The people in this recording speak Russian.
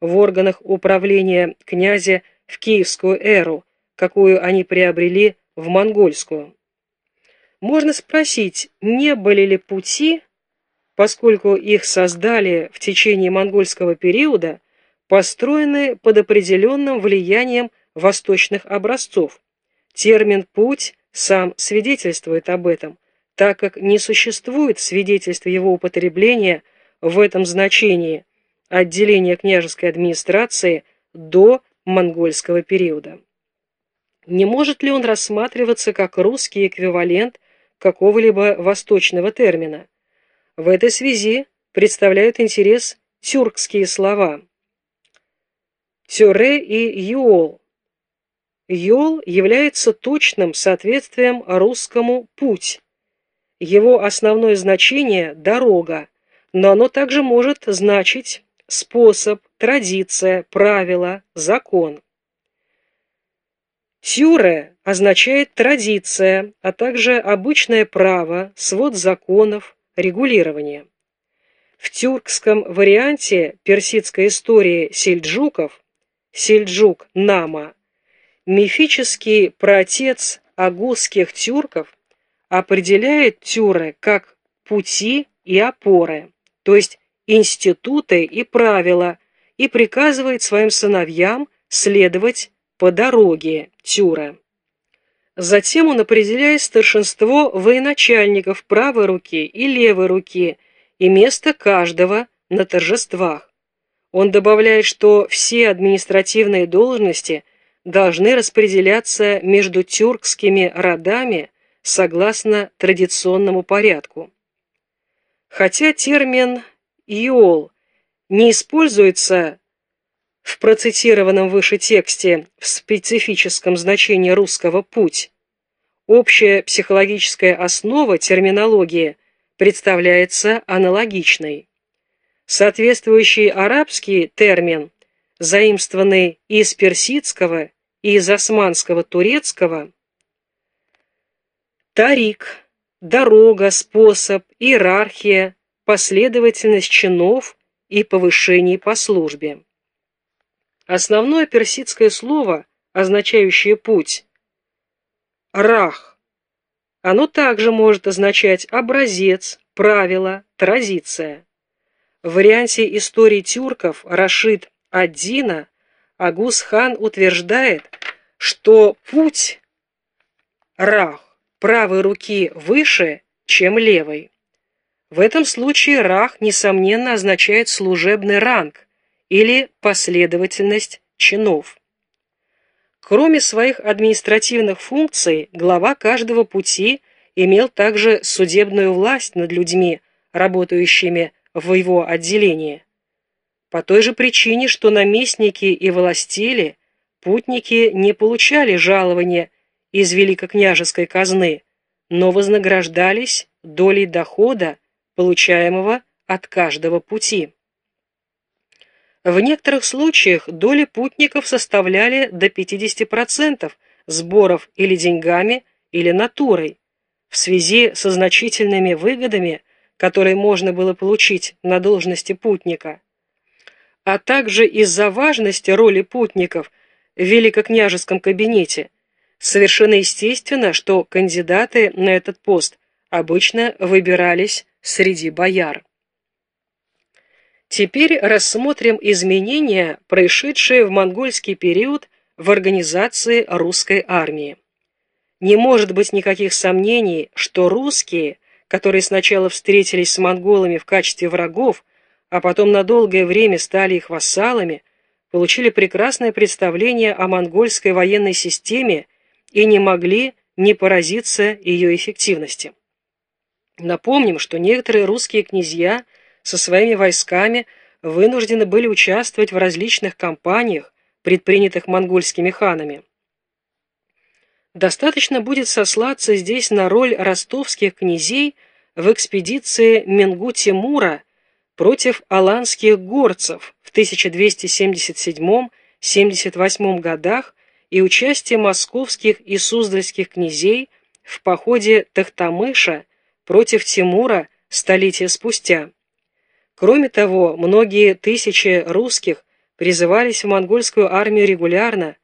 в органах управления князя в киевскую эру, какую они приобрели в монгольскую. Можно спросить, не были ли пути, поскольку их создали в течение монгольского периода, построены под определенным влиянием восточных образцов. Термин «путь» сам свидетельствует об этом, так как не существует свидетельства его употребления в этом значении отделения княжеской администрации до монгольского периода. Не может ли он рассматриваться как русский эквивалент какого-либо восточного термина? В этой связи представляют интерес тюркские слова «тюре» и «юол». «Юол» является точным соответствием русскому «путь». Его основное значение – «дорога», но оно также может значить способ, традиция, правило, закон. Тюре означает традиция, а также обычное право, свод законов, регулирование. В тюркском варианте персидской истории сельджуков Сельджук Нама мифический праотец агузских тюрков определяет тюры как пути и опоры, то есть институты и правила, и приказывает своим сыновьям следовать по дороге Тюра. Затем он определяет старшинство военачальников правой руки и левой руки и место каждого на торжествах. Он добавляет, что все административные должности должны распределяться между тюркскими родами согласно традиционному порядку. Хотя термин «иол» не используется в процитированном выше тексте в специфическом значении русского «путь», общая психологическая основа терминологии представляется аналогичной. Соответствующий арабский термин, заимствованный из персидского и из османского турецкого, тарик, дорога, способ, иерархия, последовательность чинов и повышений по службе. Основное персидское слово, означающее «путь» – «рах». Оно также может означать «образец», «правило», «традиция». В варианте истории тюрков Рашид Аддина Агус-хан утверждает, что путь рах правой руки выше, чем левой. В этом случае рах, несомненно, означает служебный ранг, или последовательность чинов. Кроме своих административных функций, глава каждого пути имел также судебную власть над людьми, работающими в его отделении. По той же причине, что наместники и властели, путники не получали жалования из великокняжеской казны, но вознаграждались долей дохода, получаемого от каждого пути. В некоторых случаях доли путников составляли до 50% сборов или деньгами, или натурой. В связи со значительными выгодами, которые можно было получить на должности путника, а также из-за важности роли путников в великокняжеском кабинете, совершенно естественно, что кандидаты на этот пост обычно выбирались среди бояр. Теперь рассмотрим изменения, происшедшие в монгольский период в организации русской армии. Не может быть никаких сомнений, что русские, которые сначала встретились с монголами в качестве врагов, а потом на долгое время стали их вассалами, получили прекрасное представление о монгольской военной системе и не могли не поразиться ее эффективности. Напомним, что некоторые русские князья – со своими войсками вынуждены были участвовать в различных кампаниях, предпринятых монгольскими ханами. Достаточно будет сослаться здесь на роль ростовских князей в экспедиции Менгу-Тимура против аланских горцев в 1277-78 годах и участие московских и суздальских князей в походе Тахтамыша против Тимура столетия спустя. Кроме того, многие тысячи русских призывались в монгольскую армию регулярно,